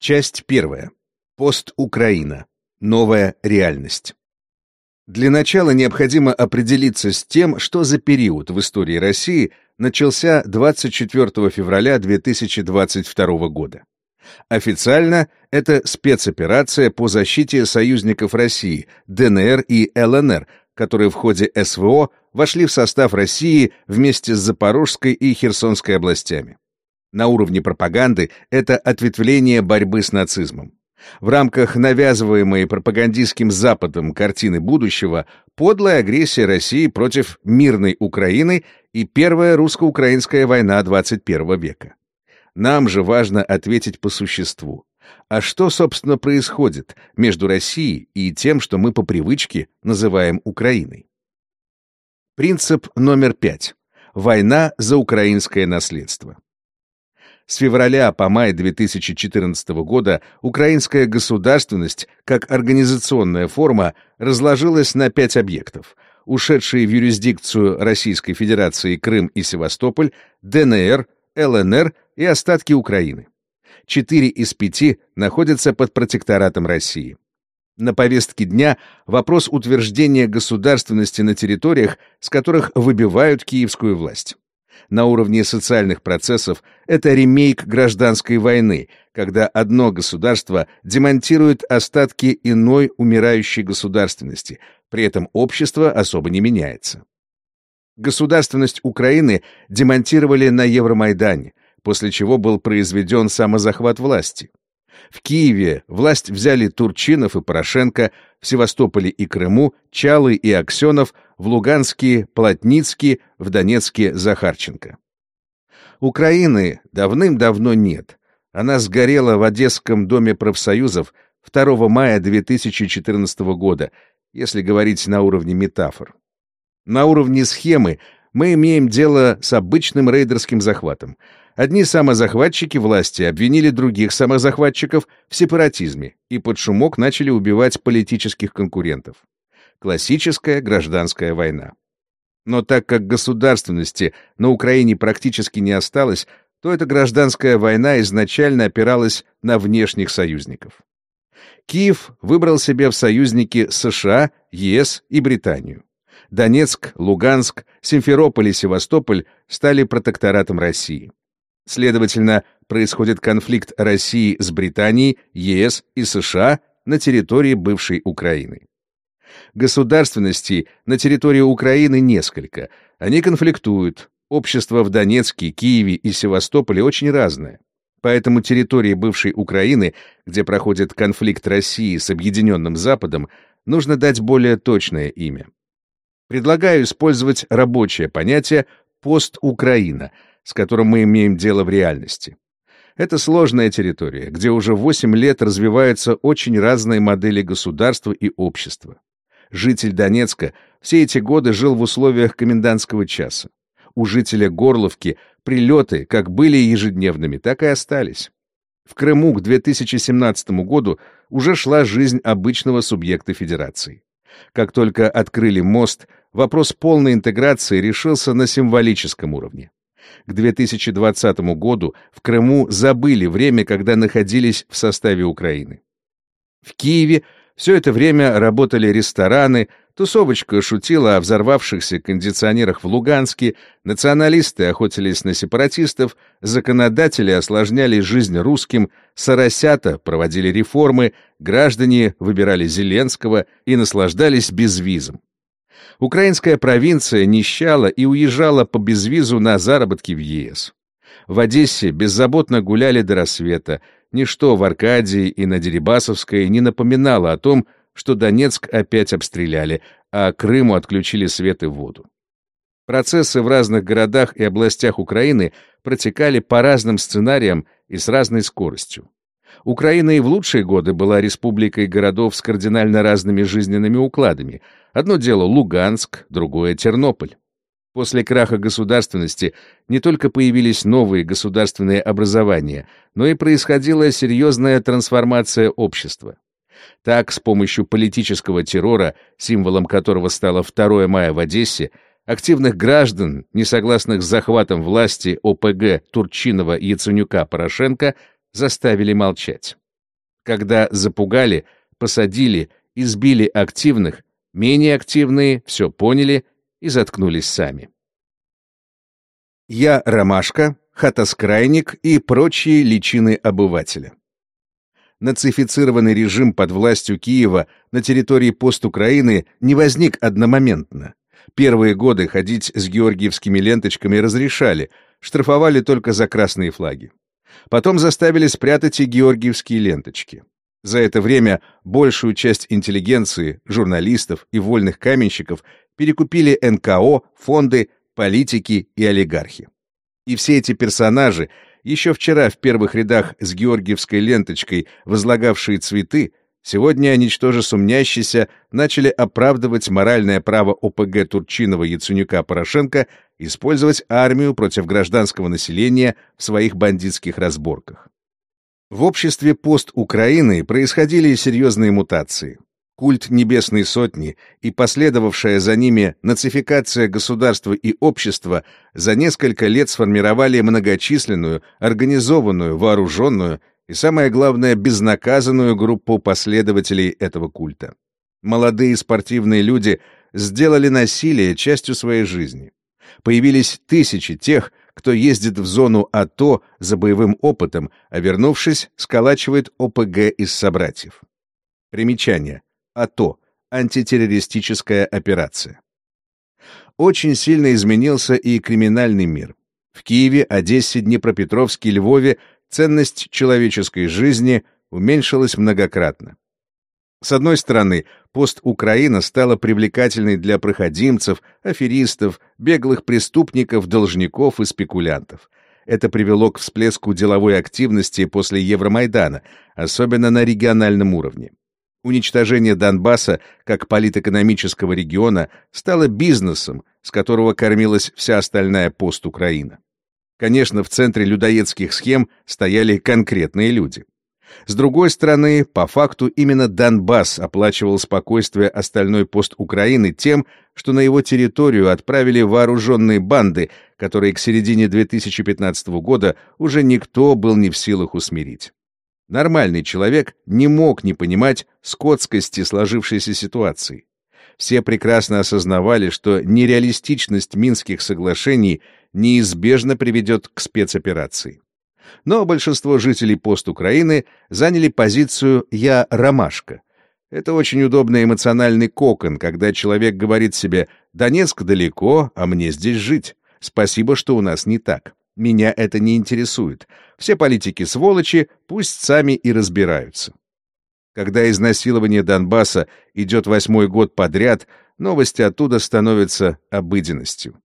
Часть первая. Пост Украина. Новая реальность. Для начала необходимо определиться с тем, что за период в истории России начался 24 февраля 2022 года. Официально это спецоперация по защите союзников России, ДНР и ЛНР, которые в ходе СВО вошли в состав России вместе с Запорожской и Херсонской областями. На уровне пропаганды это ответвление борьбы с нацизмом. В рамках навязываемой пропагандистским Западом картины будущего подлая агрессия России против мирной Украины и Первая русско-украинская война XXI века. Нам же важно ответить по существу. А что, собственно, происходит между Россией и тем, что мы по привычке называем Украиной? Принцип номер пять. Война за украинское наследство. С февраля по май 2014 года украинская государственность как организационная форма разложилась на пять объектов — ушедшие в юрисдикцию Российской Федерации Крым и Севастополь, ДНР, ЛНР и остатки Украины. Четыре из пяти находятся под протекторатом России. На повестке дня вопрос утверждения государственности на территориях, с которых выбивают киевскую власть на уровне социальных процессов это ремейк гражданской войны, когда одно государство демонтирует остатки иной умирающей государственности, при этом общество особо не меняется. Государственность Украины демонтировали на Евромайдане, после чего был произведен самозахват власти. В Киеве власть взяли Турчинов и Порошенко, в Севастополе и Крыму Чалы и Аксенов, в Луганске Плотницкий, в Донецке Захарченко. Украины давным-давно нет. Она сгорела в Одесском доме профсоюзов 2 мая 2014 года, если говорить на уровне метафор. На уровне схемы мы имеем дело с обычным рейдерским захватом — Одни самозахватчики власти обвинили других самозахватчиков в сепаратизме и под шумок начали убивать политических конкурентов. Классическая гражданская война. Но так как государственности на Украине практически не осталось, то эта гражданская война изначально опиралась на внешних союзников. Киев выбрал себе в союзники США, ЕС и Британию. Донецк, Луганск, Симферополь и Севастополь стали протекторатом России. Следовательно, происходит конфликт России с Британией, ЕС и США на территории бывшей Украины. Государственностей на территории Украины несколько. Они конфликтуют. Общество в Донецке, Киеве и Севастополе очень разное. Поэтому территории бывшей Украины, где проходит конфликт России с Объединенным Западом, нужно дать более точное имя. Предлагаю использовать рабочее понятие «пост-Украина», с которым мы имеем дело в реальности. Это сложная территория, где уже 8 лет развиваются очень разные модели государства и общества. Житель Донецка все эти годы жил в условиях комендантского часа. У жителя Горловки прилеты как были ежедневными, так и остались. В Крыму к 2017 году уже шла жизнь обычного субъекта федерации. Как только открыли мост, вопрос полной интеграции решился на символическом уровне. К 2020 году в Крыму забыли время, когда находились в составе Украины. В Киеве все это время работали рестораны, тусовочка шутила о взорвавшихся кондиционерах в Луганске, националисты охотились на сепаратистов, законодатели осложняли жизнь русским, соросята проводили реформы, граждане выбирали Зеленского и наслаждались безвизом. Украинская провинция нищала и уезжала по безвизу на заработки в ЕС. В Одессе беззаботно гуляли до рассвета. Ничто в Аркадии и на Дерибасовской не напоминало о том, что Донецк опять обстреляли, а Крыму отключили свет и воду. Процессы в разных городах и областях Украины протекали по разным сценариям и с разной скоростью. Украина и в лучшие годы была республикой городов с кардинально разными жизненными укладами. Одно дело Луганск, другое Тернополь. После краха государственности не только появились новые государственные образования, но и происходила серьезная трансформация общества. Так, с помощью политического террора, символом которого стало 2 мая в Одессе, активных граждан, не согласных с захватом власти ОПГ Турчинова, Яценюка, Порошенко, заставили молчать. Когда запугали, посадили, избили активных, менее активные все поняли и заткнулись сами. Я Ромашка, Хатаскрайник и прочие личины обывателя. Нацифицированный режим под властью Киева на территории постукраины не возник одномоментно. Первые годы ходить с георгиевскими ленточками разрешали, штрафовали только за красные флаги. Потом заставили спрятать и георгиевские ленточки. За это время большую часть интеллигенции, журналистов и вольных каменщиков перекупили НКО, фонды, политики и олигархи. И все эти персонажи, еще вчера в первых рядах с георгиевской ленточкой возлагавшие цветы, сегодня, ничтоже сумнящиеся, начали оправдывать моральное право ОПГ Турчинова-Яценюка-Порошенко использовать армию против гражданского населения в своих бандитских разборках. В обществе пост Украины происходили серьезные мутации. Культ Небесной Сотни и последовавшая за ними нацификация государства и общества за несколько лет сформировали многочисленную, организованную, вооруженную и, самое главное, безнаказанную группу последователей этого культа. Молодые спортивные люди сделали насилие частью своей жизни. Появились тысячи тех, кто ездит в зону АТО за боевым опытом, а вернувшись, сколачивает ОПГ из собратьев. Примечание. АТО — антитеррористическая операция. Очень сильно изменился и криминальный мир. В Киеве, Одессе, Днепропетровске, Львове ценность человеческой жизни уменьшилась многократно. С одной стороны, пост Украина стала привлекательной для проходимцев, аферистов, беглых преступников, должников и спекулянтов. Это привело к всплеску деловой активности после Евромайдана, особенно на региональном уровне. Уничтожение Донбасса как политэкономического региона стало бизнесом, с которого кормилась вся остальная пост-Украина. Конечно, в центре людоедских схем стояли конкретные люди. С другой стороны, по факту именно Донбасс оплачивал спокойствие остальной пост Украины тем, что на его территорию отправили вооруженные банды, которые к середине 2015 года уже никто был не в силах усмирить. Нормальный человек не мог не понимать скотскости сложившейся ситуации. Все прекрасно осознавали, что нереалистичность Минских соглашений неизбежно приведет к спецоперации. Но большинство жителей пост-Украины заняли позицию «я ромашка». Это очень удобный эмоциональный кокон, когда человек говорит себе «Донецк далеко, а мне здесь жить. Спасибо, что у нас не так». Меня это не интересует. Все политики сволочи, пусть сами и разбираются. Когда изнасилование Донбасса идет восьмой год подряд, новости оттуда становятся обыденностью.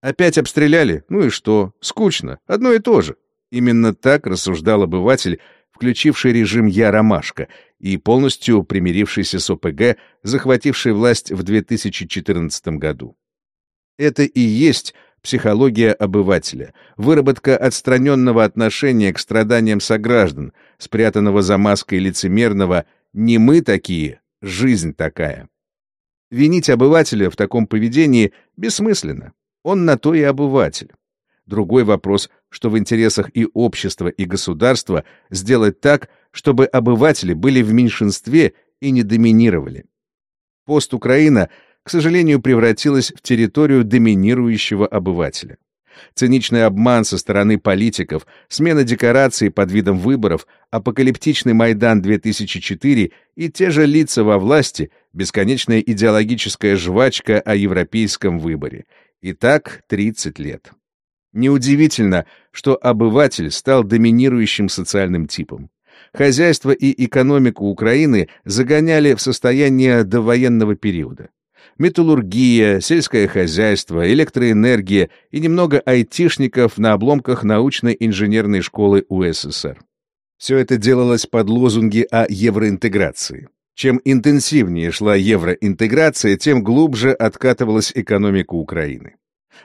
Опять обстреляли? Ну и что? Скучно. Одно и то же. Именно так рассуждал обыватель, включивший режим «Я ромашка» и полностью примирившийся с ОПГ, захвативший власть в 2014 году. Это и есть психология обывателя, выработка отстраненного отношения к страданиям сограждан, спрятанного за маской лицемерного «не мы такие, жизнь такая». Винить обывателя в таком поведении бессмысленно. Он на то и обыватель. Другой вопрос, что в интересах и общества, и государства сделать так, чтобы обыватели были в меньшинстве и не доминировали. Пост Украина — к сожалению, превратилась в территорию доминирующего обывателя. Циничный обман со стороны политиков, смена декораций под видом выборов, апокалиптичный Майдан 2004 и те же лица во власти, бесконечная идеологическая жвачка о европейском выборе. И так 30 лет. Неудивительно, что обыватель стал доминирующим социальным типом. Хозяйство и экономику Украины загоняли в состояние довоенного периода металлургия, сельское хозяйство, электроэнергия и немного айтишников на обломках научной инженерной школы УССР. Все это делалось под лозунги о евроинтеграции. Чем интенсивнее шла евроинтеграция, тем глубже откатывалась экономика Украины.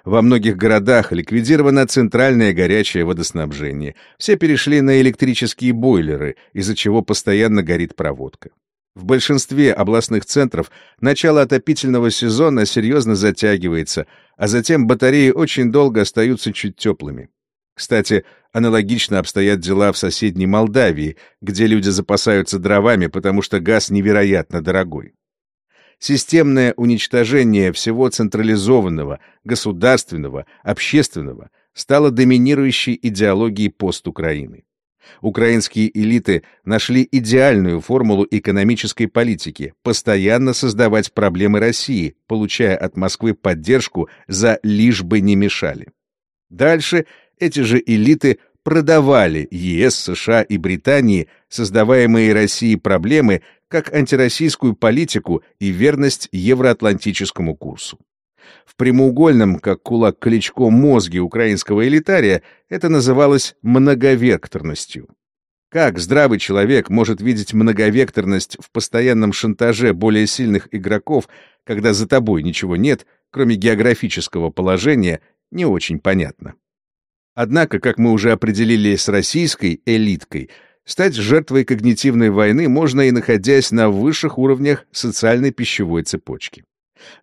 Во многих городах ликвидировано центральное горячее водоснабжение. Все перешли на электрические бойлеры, из-за чего постоянно горит проводка. В большинстве областных центров начало отопительного сезона серьезно затягивается, а затем батареи очень долго остаются чуть теплыми. Кстати, Аналогично обстоят дела в соседней Молдавии, где люди запасаются дровами, потому что газ невероятно дорогой. Системное уничтожение всего централизованного, государственного, общественного стало доминирующей идеологией постукраины. Украинские элиты нашли идеальную формулу экономической политики – постоянно создавать проблемы России, получая от Москвы поддержку за «лишь бы не мешали». Дальше эти же элиты продавали ЕС, США и Британии создаваемые Россией проблемы как антироссийскую политику и верность евроатлантическому курсу. В прямоугольном, как кулак Кличко, мозге украинского элитария это называлось многовекторностью. Как здравый человек может видеть многовекторность в постоянном шантаже более сильных игроков, когда за тобой ничего нет, кроме географического положения, не очень понятно. Однако, как мы уже определили с российской элиткой, стать жертвой когнитивной войны можно и находясь на высших уровнях социальной пищевой цепочки.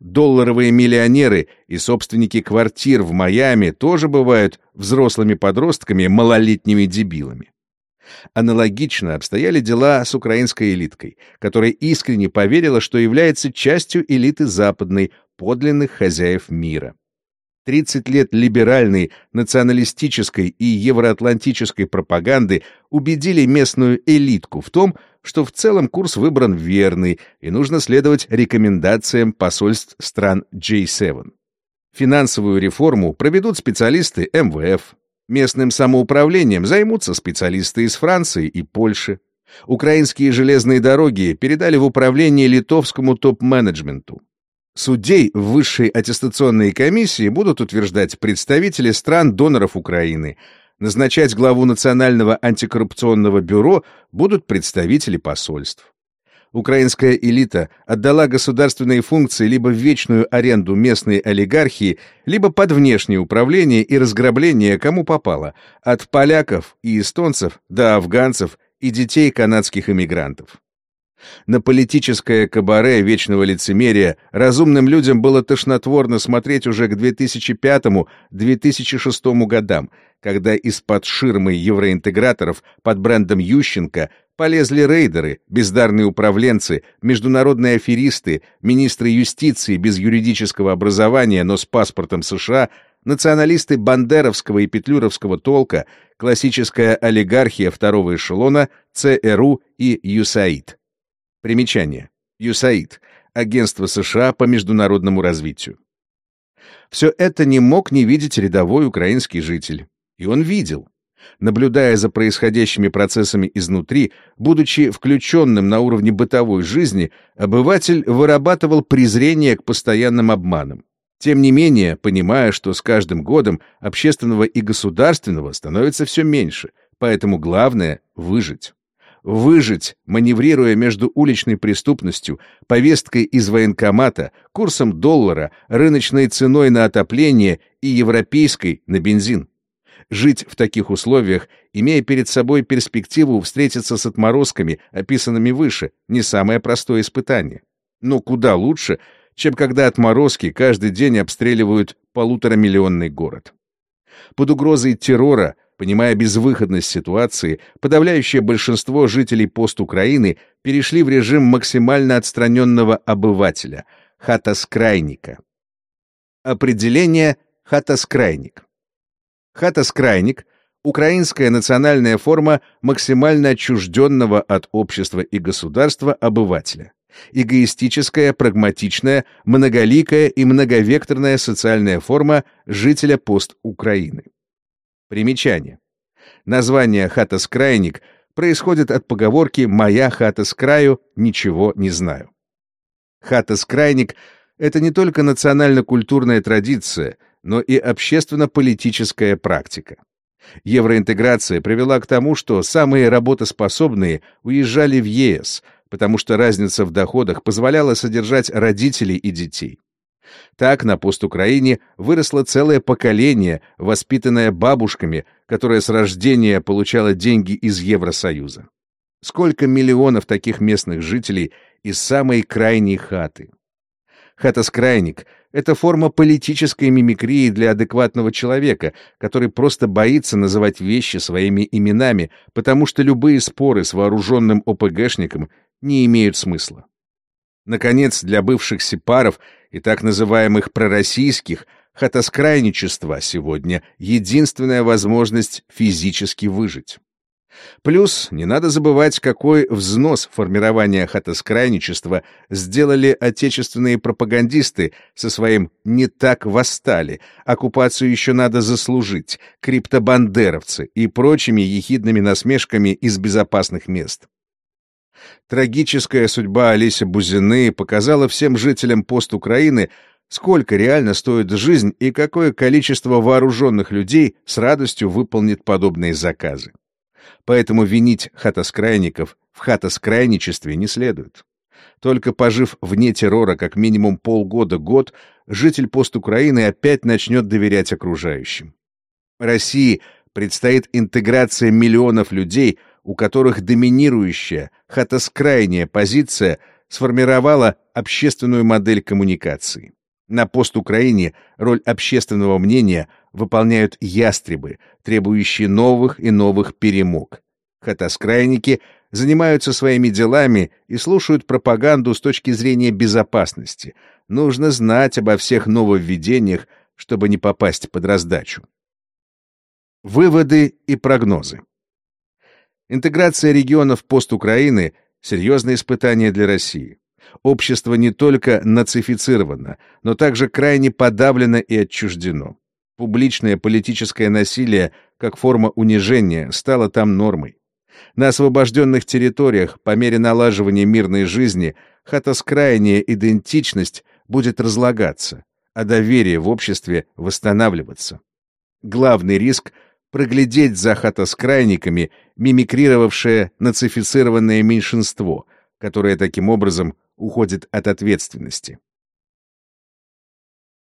Долларовые миллионеры и собственники квартир в Майами тоже бывают взрослыми подростками, малолетними дебилами. Аналогично обстояли дела с украинской элиткой, которая искренне поверила, что является частью элиты западной, подлинных хозяев мира. 30 лет либеральной, националистической и евроатлантической пропаганды убедили местную элитку в том, что в целом курс выбран верный и нужно следовать рекомендациям посольств стран G7. Финансовую реформу проведут специалисты МВФ. Местным самоуправлением займутся специалисты из Франции и Польши. Украинские железные дороги передали в управление литовскому топ-менеджменту. Судей в высшей аттестационной комиссии будут утверждать представители стран-доноров Украины. Назначать главу Национального антикоррупционного бюро будут представители посольств. Украинская элита отдала государственные функции либо в вечную аренду местной олигархии, либо под внешнее управление и разграбление кому попало, от поляков и эстонцев до афганцев и детей канадских иммигрантов. На политическое кабаре вечного лицемерия разумным людям было тошнотворно смотреть уже к 2005-2006 годам, когда из-под ширмы евроинтеграторов под брендом Ющенко полезли рейдеры, бездарные управленцы, международные аферисты, министры юстиции без юридического образования, но с паспортом США, националисты бандеровского и петлюровского толка, классическая олигархия второго эшелона, ЦРУ и ЮСАИД. Примечание. ЮСАИД. Агентство США по международному развитию. Все это не мог не видеть рядовой украинский житель. И он видел. Наблюдая за происходящими процессами изнутри, будучи включенным на уровне бытовой жизни, обыватель вырабатывал презрение к постоянным обманам. Тем не менее, понимая, что с каждым годом общественного и государственного становится все меньше, поэтому главное — выжить выжить, маневрируя между уличной преступностью, повесткой из военкомата, курсом доллара, рыночной ценой на отопление и европейской на бензин. Жить в таких условиях, имея перед собой перспективу встретиться с отморозками, описанными выше, не самое простое испытание. Но куда лучше, чем когда отморозки каждый день обстреливают полуторамиллионный город. Под угрозой террора Понимая безвыходность ситуации, подавляющее большинство жителей пост-Украины перешли в режим максимально отстраненного обывателя — хатаскрайника. Определение хатаскрайник. Хатаскрайник — украинская национальная форма максимально отчужденного от общества и государства обывателя. Эгоистическая, прагматичная, многоликая и многовекторная социальная форма жителя пост-Украины. Примечание. Название «хатаскрайник» происходит от поговорки «моя хата с краю, ничего не знаю». Хата с крайник — это не только национально-культурная традиция, но и общественно-политическая практика. Евроинтеграция привела к тому, что самые работоспособные уезжали в ЕС, потому что разница в доходах позволяла содержать родителей и детей. Так на пост-Украине выросло целое поколение, воспитанное бабушками, которое с рождения получало деньги из Евросоюза. Сколько миллионов таких местных жителей из самой крайней хаты. Хата-скрайник Это форма политической мимикрии для адекватного человека, который просто боится называть вещи своими именами, потому что любые споры с вооруженным ОПГшником не имеют смысла. Наконец, для бывших сепаров и так называемых пророссийских хатоскрайничество сегодня единственная возможность физически выжить. Плюс не надо забывать, какой взнос формирования хатоскрайничества сделали отечественные пропагандисты со своим «не так восстали», оккупацию еще надо заслужить, криптобандеровцы и прочими ехидными насмешками из безопасных мест. Трагическая судьба Олеся Бузины показала всем жителям пост Украины, сколько реально стоит жизнь и какое количество вооруженных людей с радостью выполнит подобные заказы поэтому винить хатоскрайников в хатоскрайничестве не следует. Только пожив вне террора как минимум полгода-год, житель постукраины опять начнет доверять окружающим. России предстоит интеграция миллионов людей, у которых доминирующая хатоскрайняя позиция сформировала общественную модель коммуникации. На постукраине роль общественного мнения выполняют ястребы, требующие новых и новых перемог. Хатоскрайники занимаются своими делами и слушают пропаганду с точки зрения безопасности. Нужно знать обо всех нововведениях, чтобы не попасть под раздачу. Выводы и прогнозы. Интеграция регионов постукраины — серьезное испытание для России. Общество не только нацифицировано, но также крайне подавлено и отчуждено. Публичное политическое насилие, как форма унижения, стало там нормой. На освобожденных территориях, по мере налаживания мирной жизни, хатоскрайняя идентичность будет разлагаться, а доверие в обществе восстанавливаться. Главный риск — проглядеть за хатоскрайниками, мимикрировавшее нацифицированное меньшинство, которое таким образом уходит от ответственности.